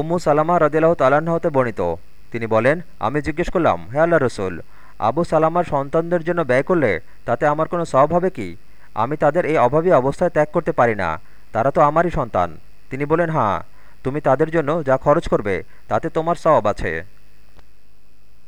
উম্মু সালামা রদিল্লাহ তালাহতে বর্ণিত। তিনি বলেন, আমি জিজ্ঞেস করলাম, হে আল্লাহ রসুল, আবু সালামার সন্তানদের জন্য ব্যয় করলে তাতে আমার কোনো সব হবে কি? আমি তাদের এই অভাবী অবস্থায় ত্যাগ করতে পারি না, তারা তো আমারই সন্তান। তিনি বলেন হ্যাঁ তুমি তাদের জন্য যা খরচ করবে, তাতে তোমার সব আছে।